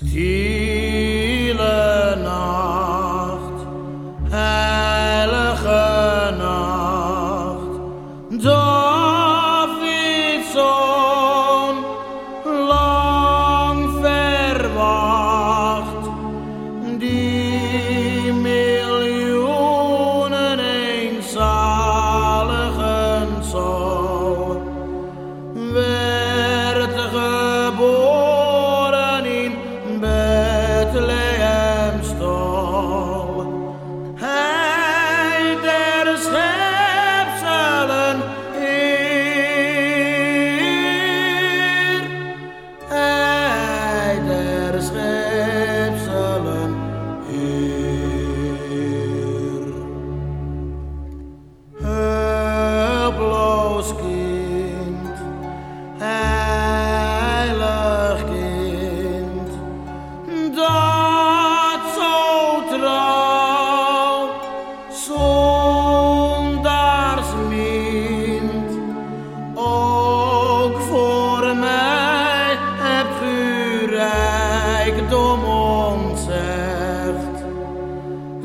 Stille nacht, heilige nacht, Davids zoon, lang verwacht, die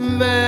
there.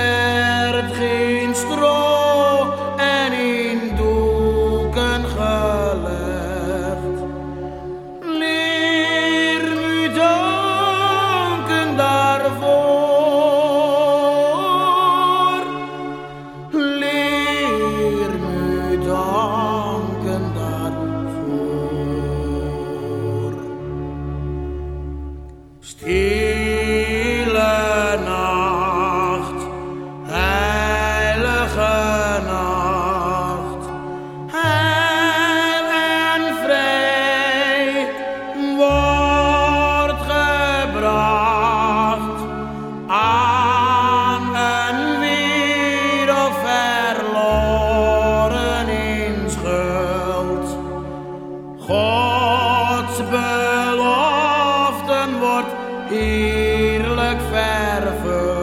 eerlijk verven.